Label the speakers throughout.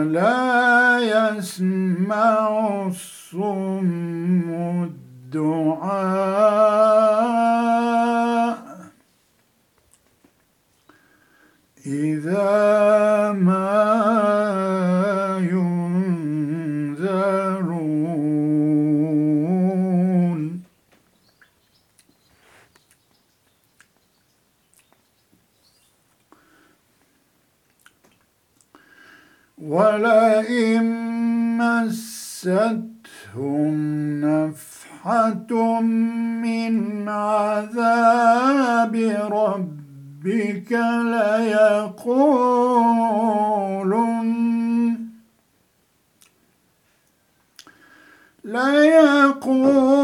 Speaker 1: ولا يسمع الصم الدعاء إذا ما ينذرون ولئن مستهم نفحة من عذاب ربك ليقولن ليقولن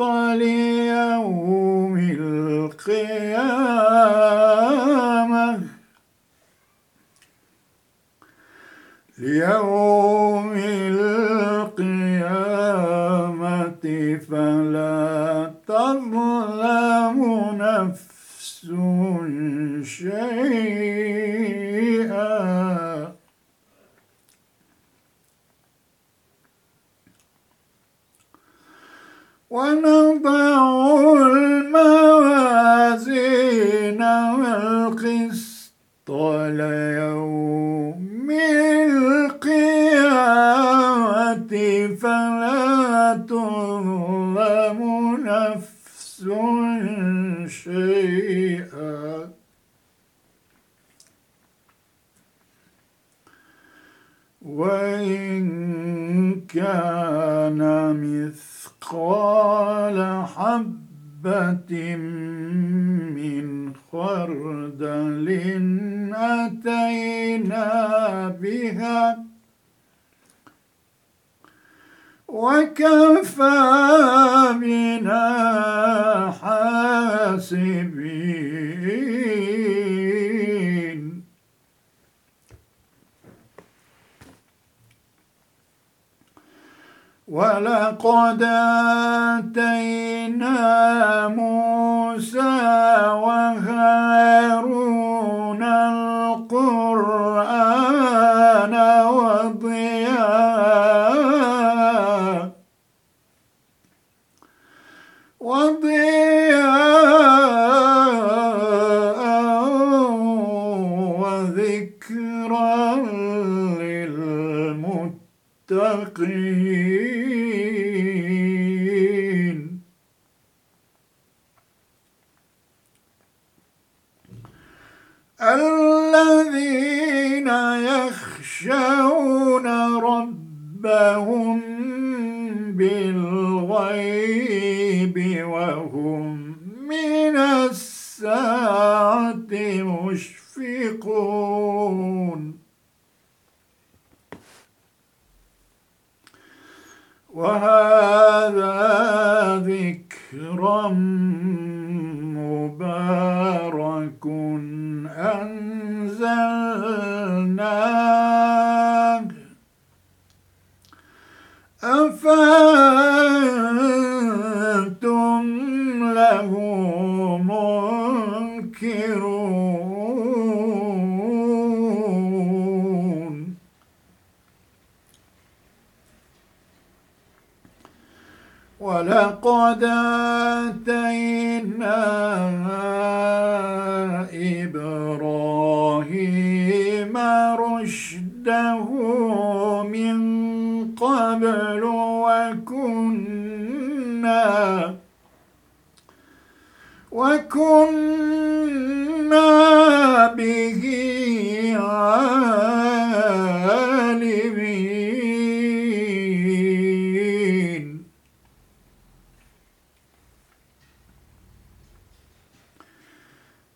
Speaker 1: ليوم القيامة. ليوم القيامة فلا تظلم نفس شيئا ونضع الموازين القسط ليوم القيامة فلا تظلم نفس شيئا. وإن كان مثقال حبة من خردل أتينا بها وكفى بنا حاسبين. ولقد آتينا موسى وهارون القرآن ربهم بالغيب وهم من الساعة مشفقون. وهذا ذكرى مبارك أنزلناه أفأنتم له منكرون؟ ولقد آتينا إبراهيم رشده من قبل وكنا وكنا به عالمين.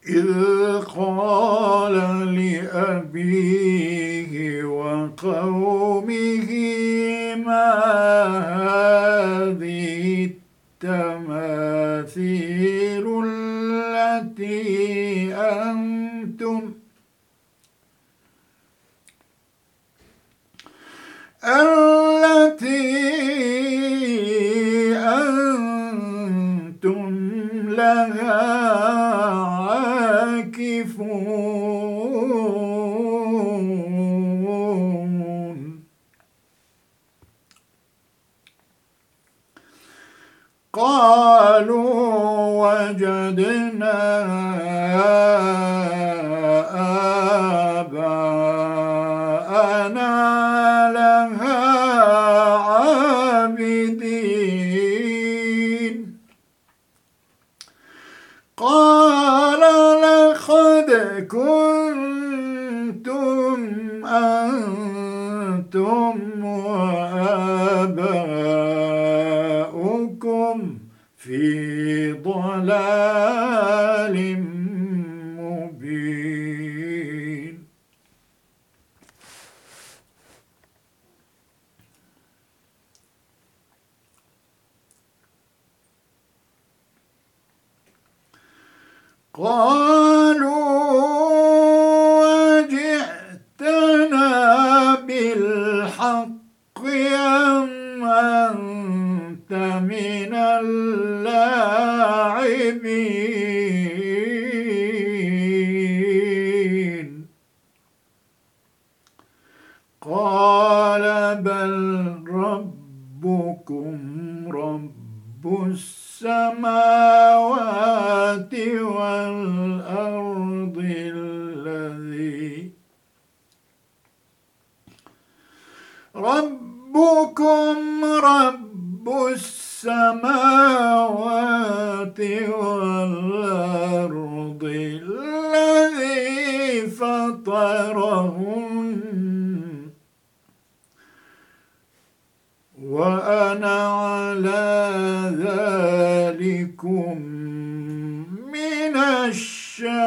Speaker 1: إذ قال لأبيه وقومه ما هذه التماثيل التي أنتم التي أنتم لها عاكفون قالوا وجدنا آباءنا لها عابدين قال لقد كنتم أنتم وآباؤكم في ضلال مبين قالوا وجئتنا بالحق أم أنت من اللاعبين؟ قال بل ربكم رب السماوات والأرض الذي ربكم رب السماوات والأرض الذي فطرهن. وأنا على ذلكم من الشاهدين.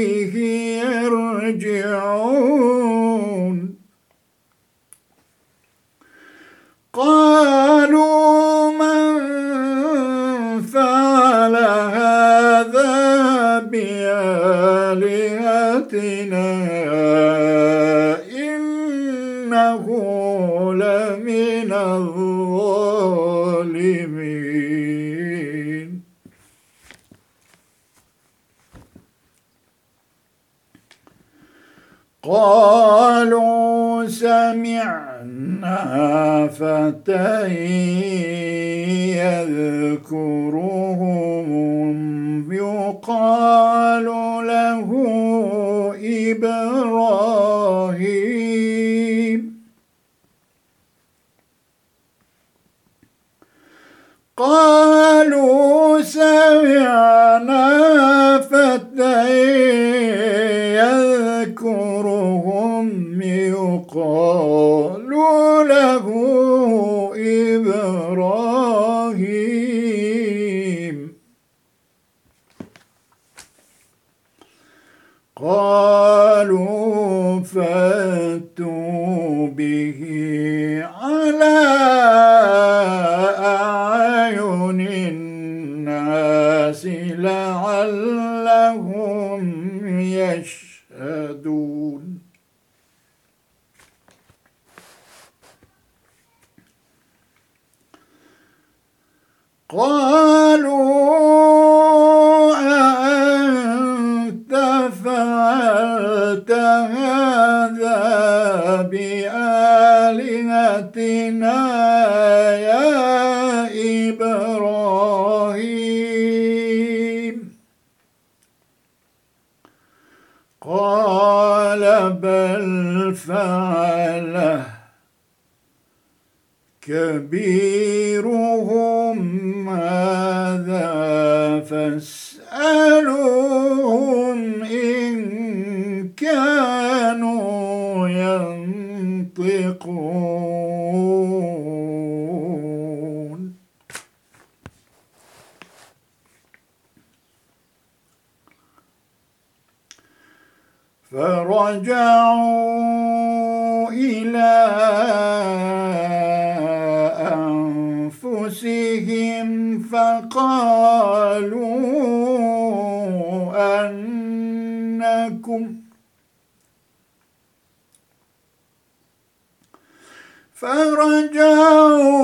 Speaker 1: سمعنا فتى يذكرهم يقال له إبراهيم. قالوا سمعنا فتى يذكرهم يقال فرجعوا إلى أنفسهم فقالوا أنكم فرجعوا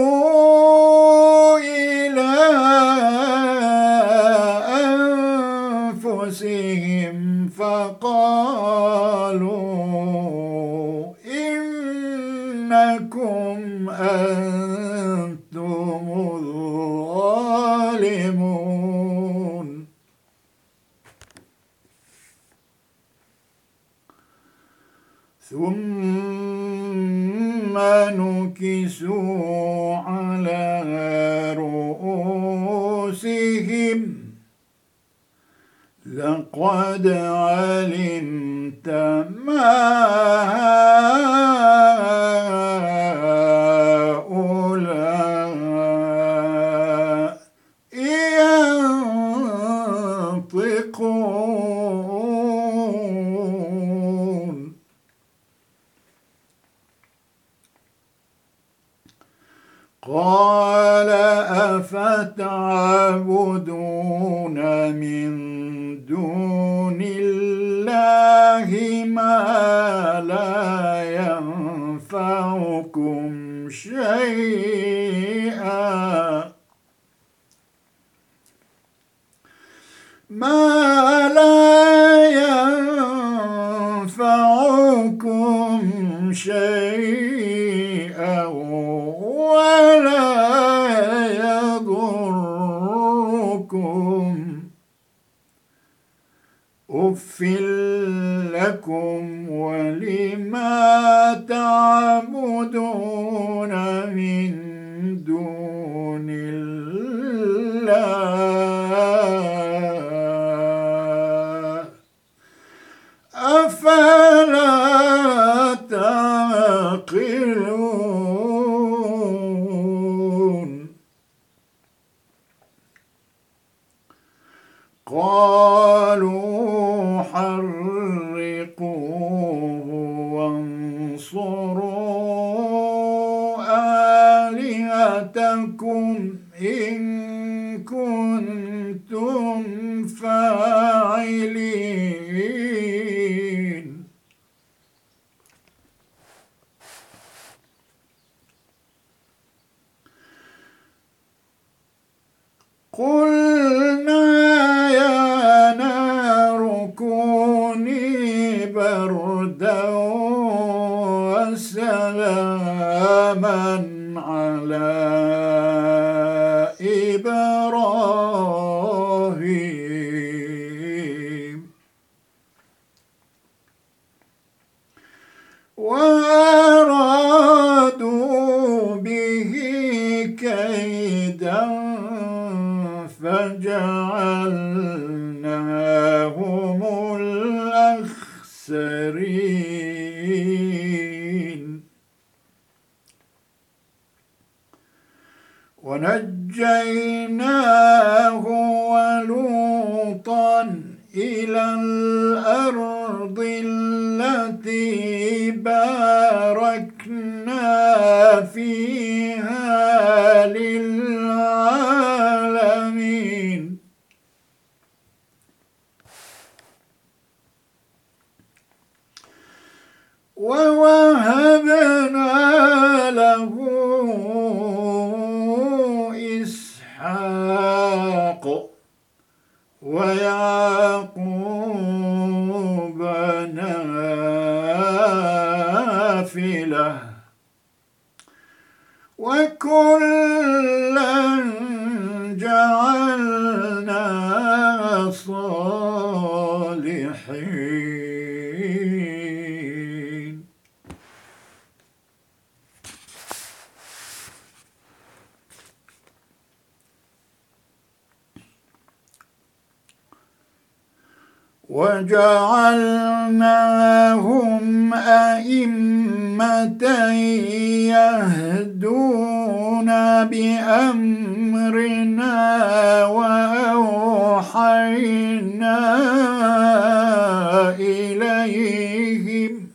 Speaker 1: قالوا إنكم أنتم الظالمون. ثم نكسون لقد علمت ما ينطقون قال أفتعبدون من لكم وجعلناهم أئمة يهدون بأمرنا وأوحينا إليهم.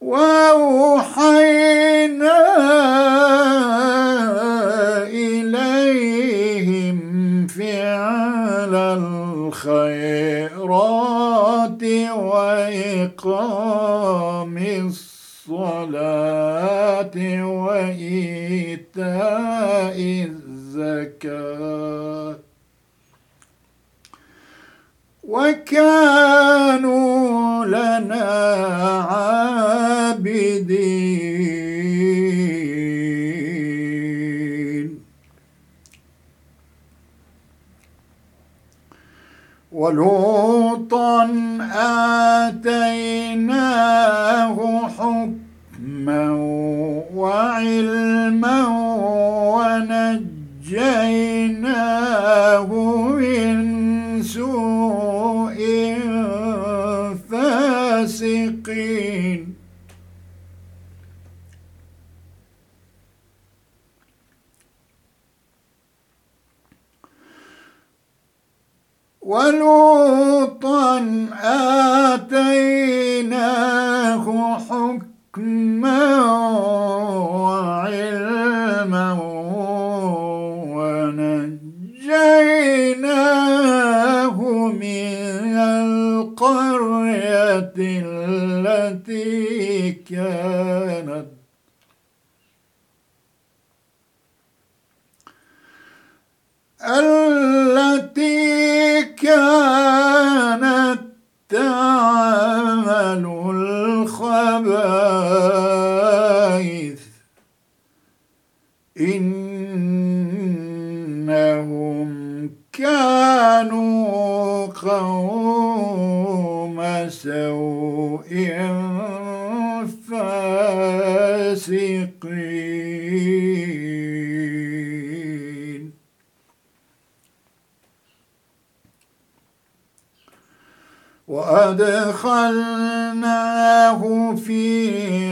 Speaker 1: وأوحينا الخيرات وإقام الصلاة وإيتاء الزكاة. وكانوا لنا عابدين. ولوطا آتيناه حكما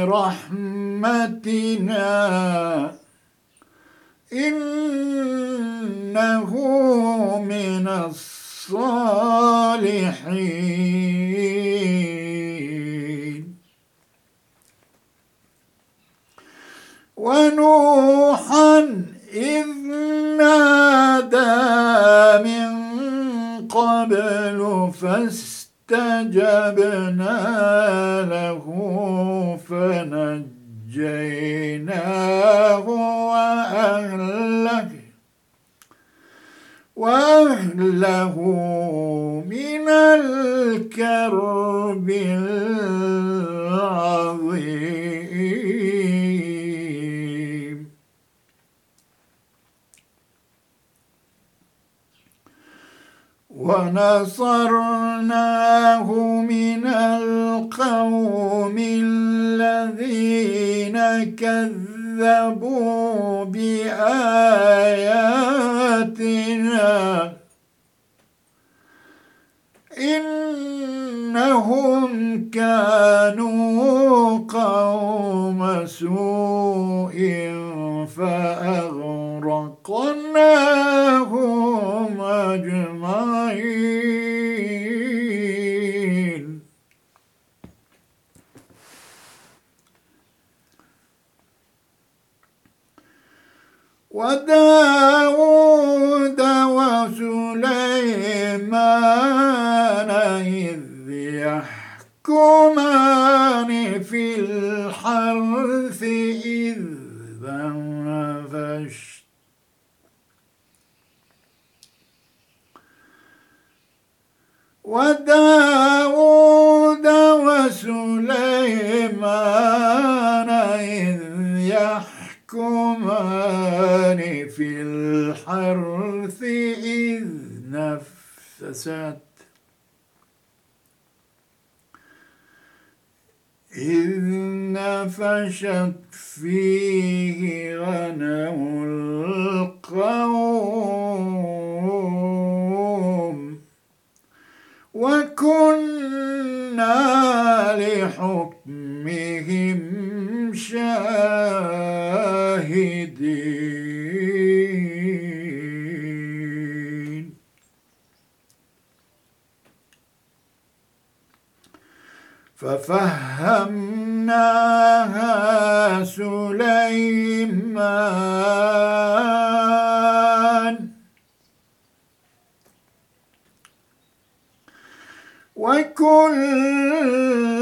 Speaker 1: في رحمتنا إنه من الصالحين. ونوحا إذ نادى من قبل فاستجبنا له فنجيناه وأهله وأهله من الكرب العظيم. ونصرناه من القوم الذين كذبوا بآياتنا. إنهم كانوا قوم سوء فأغرقناهم أجمعين. وداود وداود وسليمان إذ يحكمان في الحرث إذ نفست. إذ نفشت فيه غنم القوم. وكنا لحكمهم شاهدين. ففهمناها سليمان. وكلا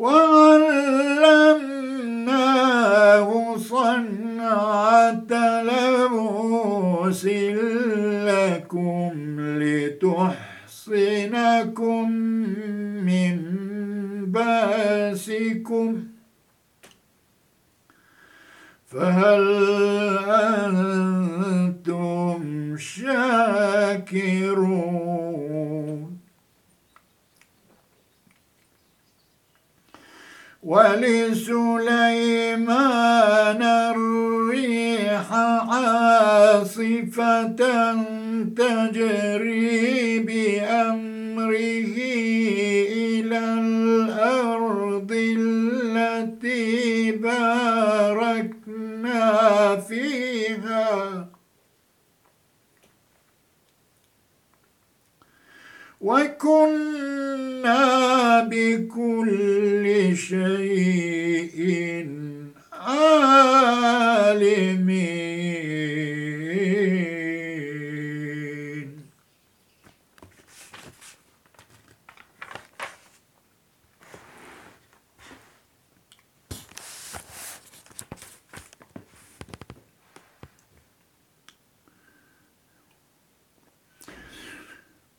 Speaker 1: Whoa!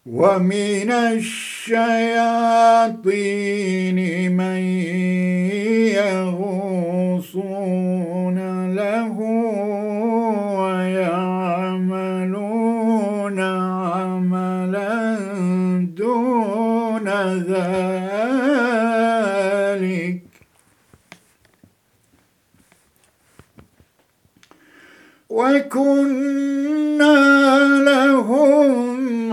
Speaker 1: ومن الشياطين من يغوصون له ويعملون عملا دون ذلك. وكنا لهم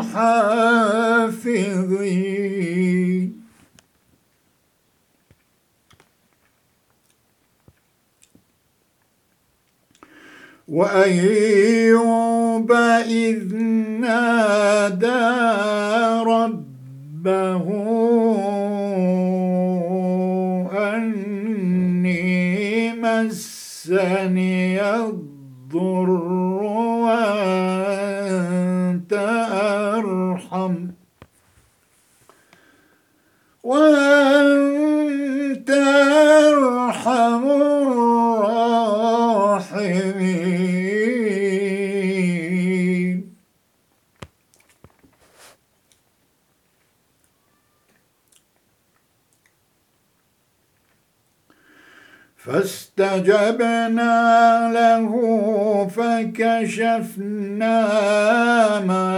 Speaker 1: حافظين وأيوب إذ نادى ربه أني مسني الضر وأنت أرحم. وأنت أرحم فاستجبنا له فكشفنا ما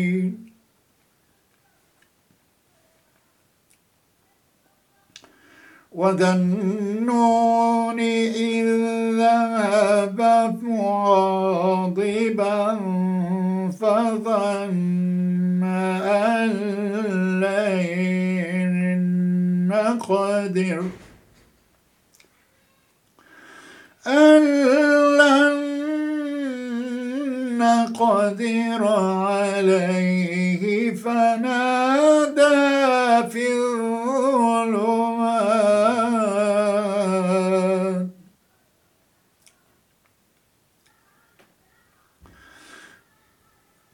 Speaker 1: وذا النون إذ ذهب مغاضبا فظن أن لن نقدر أن لن نقدر عليه فنادى في الظلمات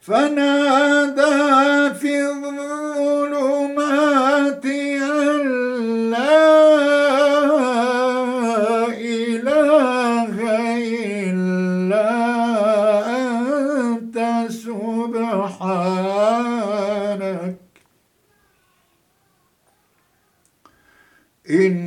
Speaker 1: فنادى في الظلمات أن لا إله إلا أنت سبحانك. إني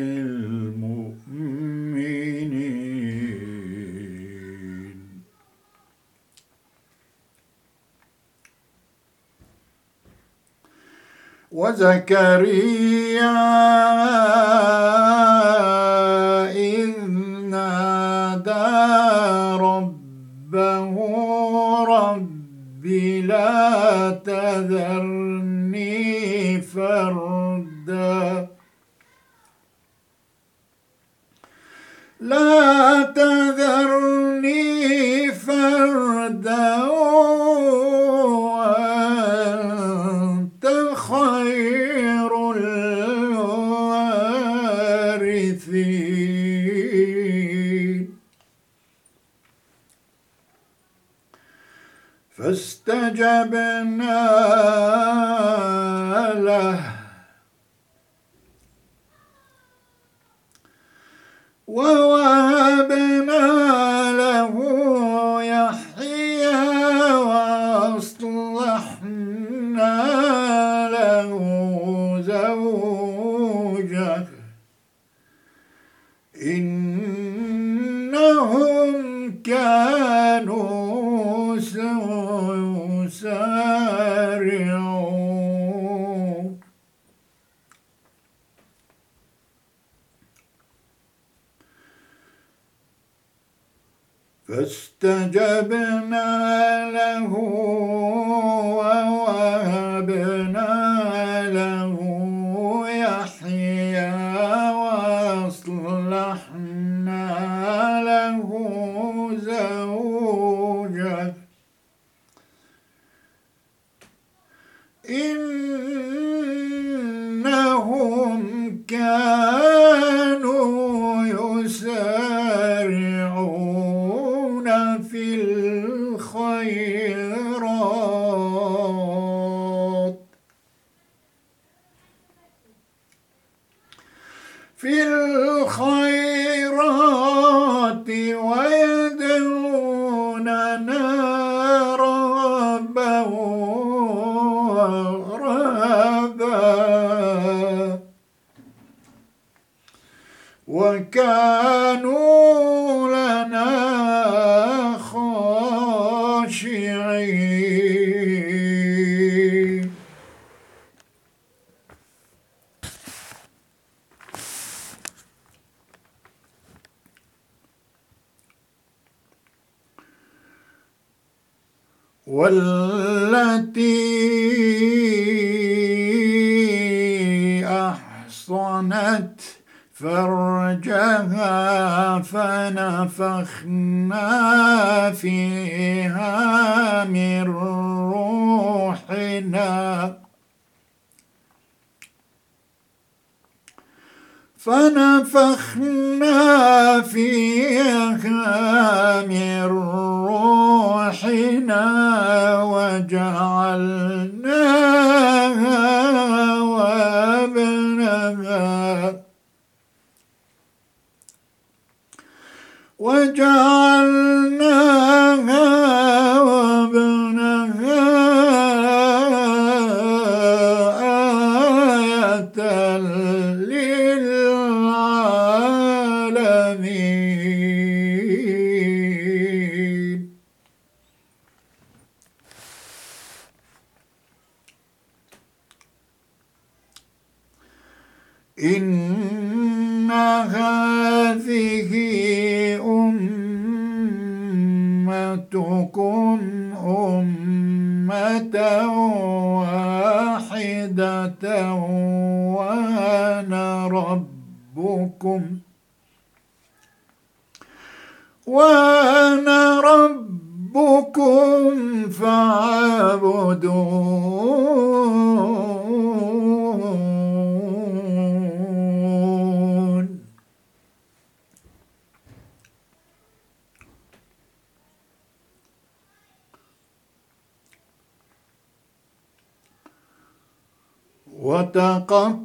Speaker 1: وزكريا إذ نادى ربه رب لا تذرني فردا. لا تذرني فردا. فاستجبنا له. ووهبنا له يحيى وأصلحنا له زوجه إنهم كانوا يسارعون فاستجبنا له وكانوا لنا خاشعين. والتي أحصنت فرجها فنفخنا فيها من روحنا. فنفخنا فيها من روحنا وجعلناها وابنها. وجعلناها وابنها آية للعالمين. إن هذه com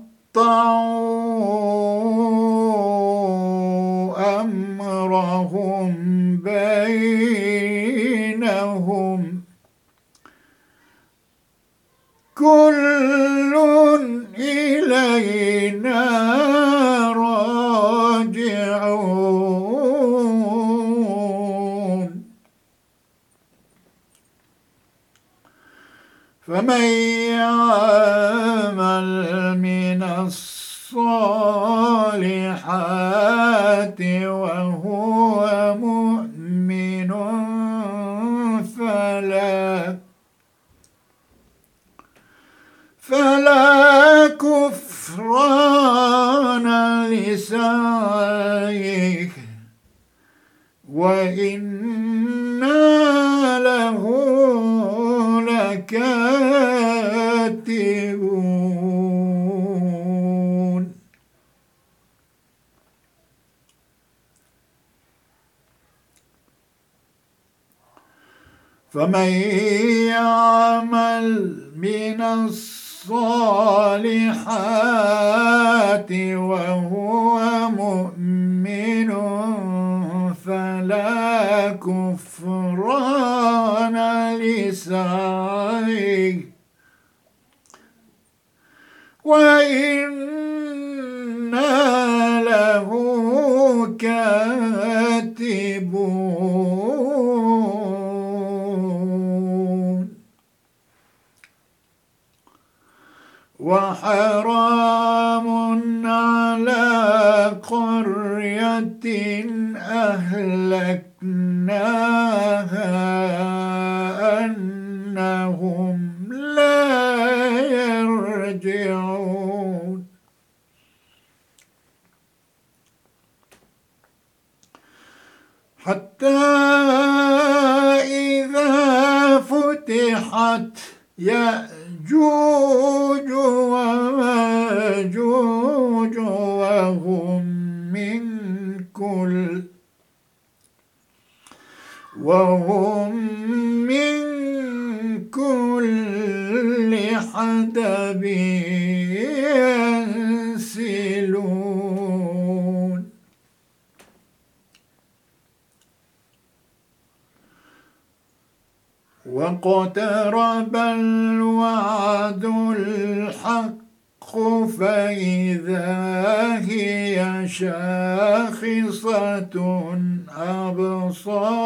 Speaker 1: وإنا له لكاتبون. فمن يعمل من الصالحات وهو مؤمن فلا كفران لسعيه. وإنا له كاتبون. وحرام على قرية أهلكناها أنهم لا يرجعون. حتى إذا فتحت يأجوج وماجوج وهم من كل وهم من كل حدب واقترب الوعد الحق فإذا هي شاخصة أبصار.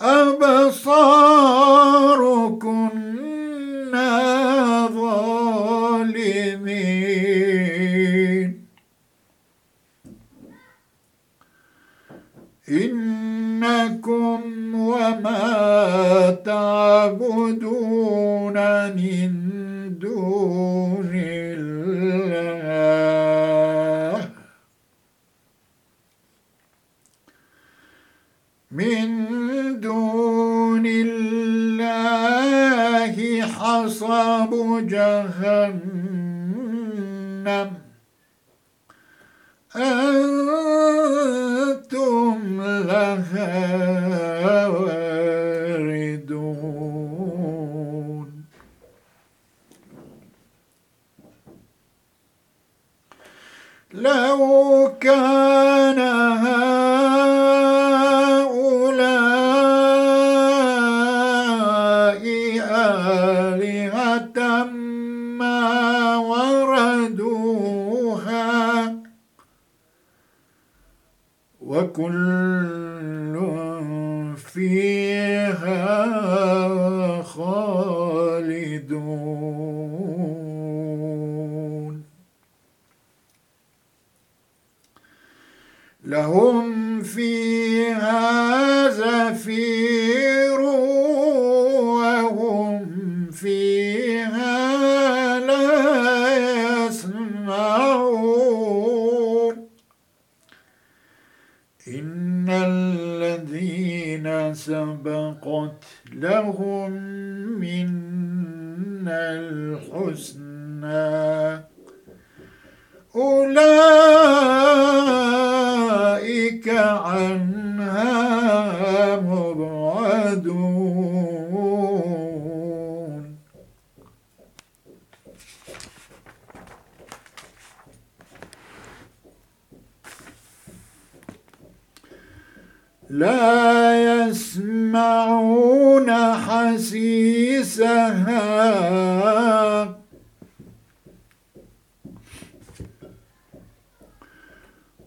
Speaker 1: أبصار إنكم وما تعبدون من دون الله. من دون الله حصب جهنم. أنتم لها واردون. لو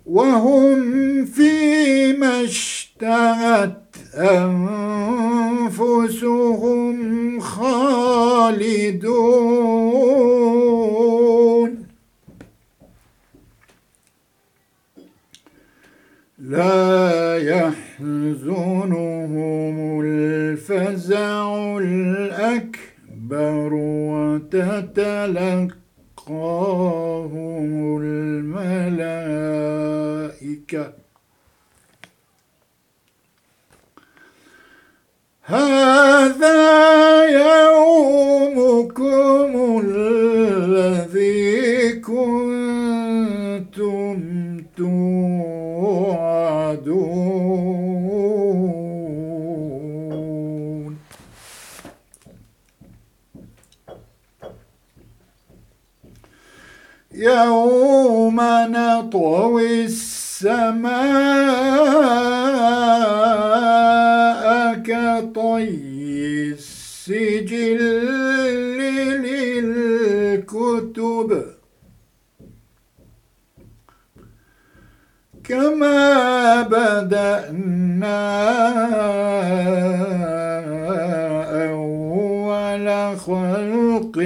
Speaker 1: وهم فيما اشتهت أنفسهم خالدون. لا يحزنهم الفزع الأكبر. وتتلقاهم الملائكة. هذا يومكم الذي كنتم توعدون. يوم نطوي السماء كطي السجل للكتب. كما بدأنا أول خلق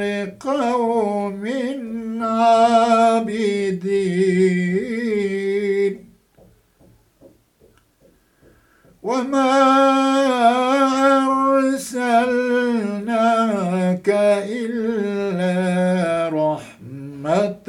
Speaker 1: لقوم عابدين. وما أرسلناك إلا رحمة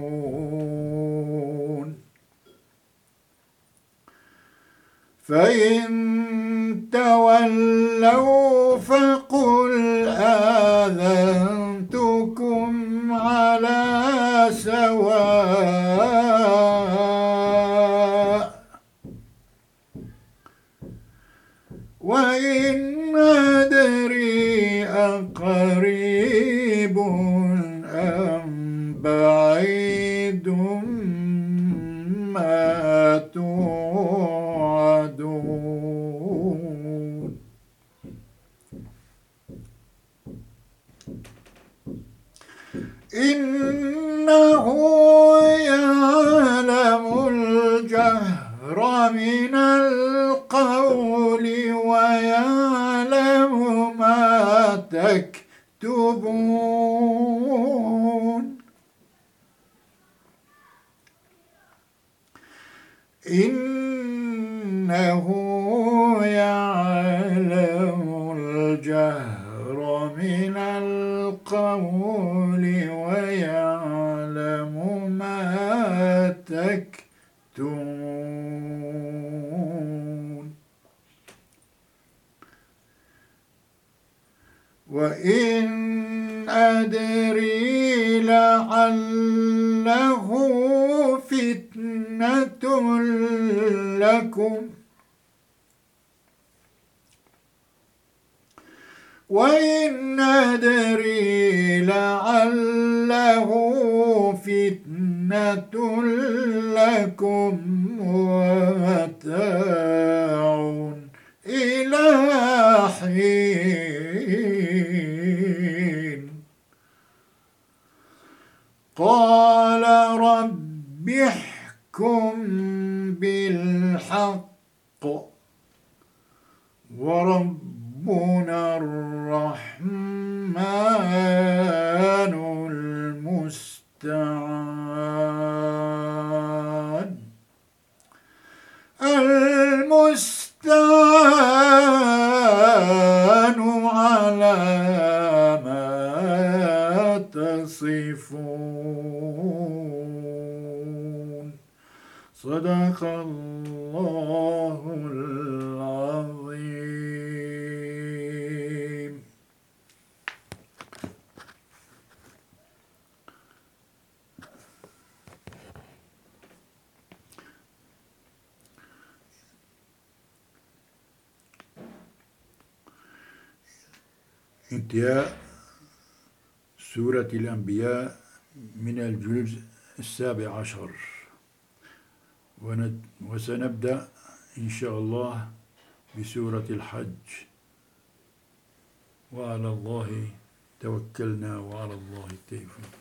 Speaker 1: فإن تولوا فقل آذنتكم على سواء وإن أدري أقريب قال رب احكم بالحق وربنا الرحمن المستعان. المستعان على ما تصفون. صدق الله العظيم. انتهاء سورة الأنبياء من الجزء السابع عشر. وسنبدأ إن شاء الله بسورة الحج. وعلى الله توكلنا وعلى الله التوفيق.